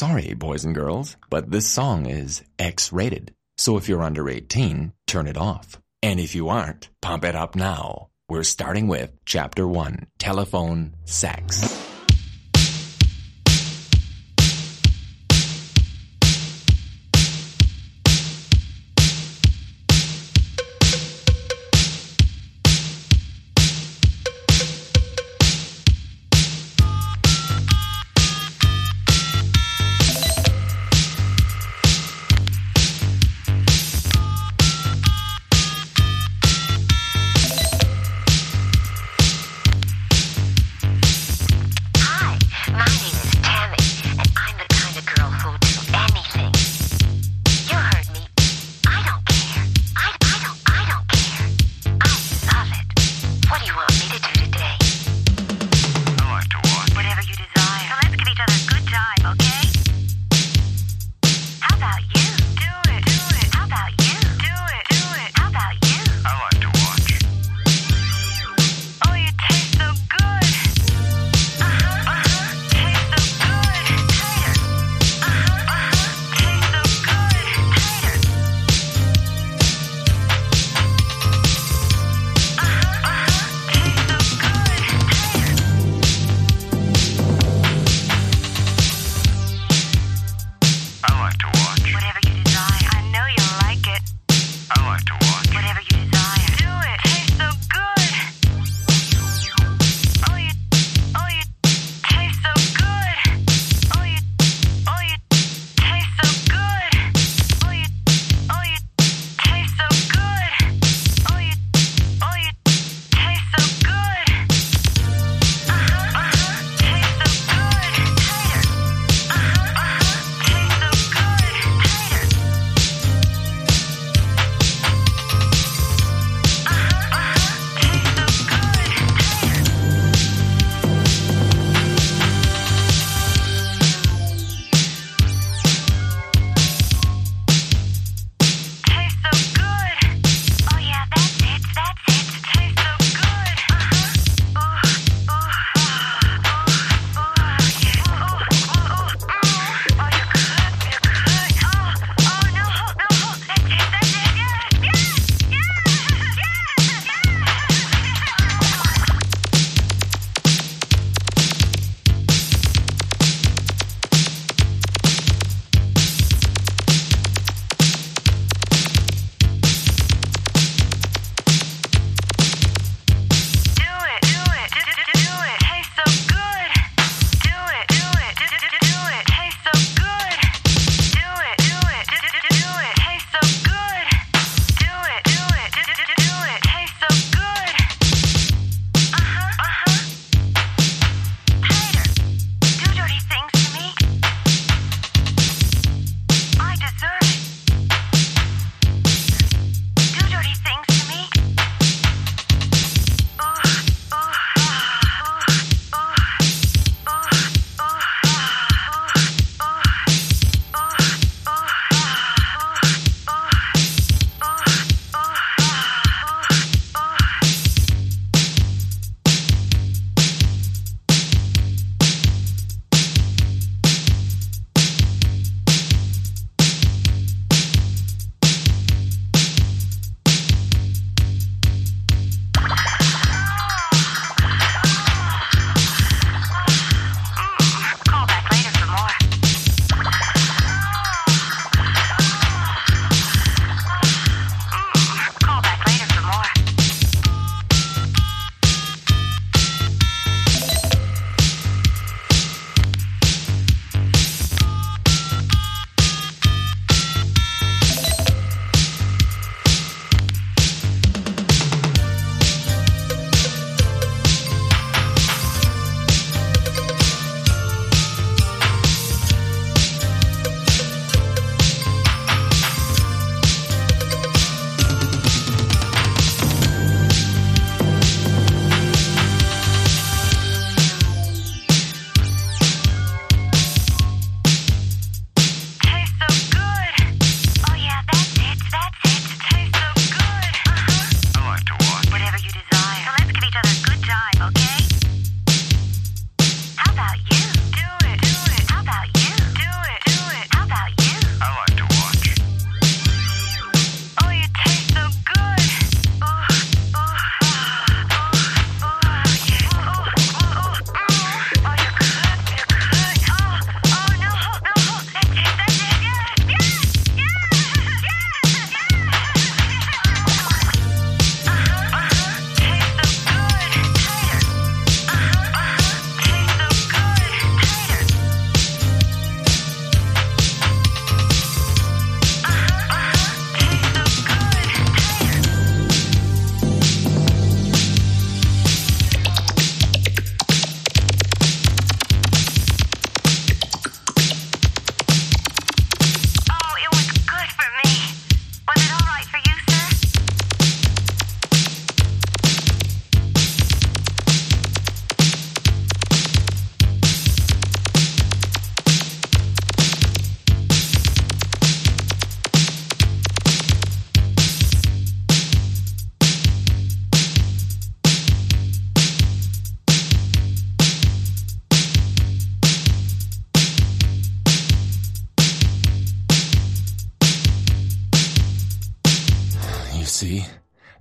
Sorry, boys and girls, but this song is X rated. So if you're under 18, turn it off. And if you aren't, pump it up now. We're starting with Chapter 1 Telephone Sex.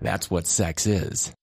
That's what sex is.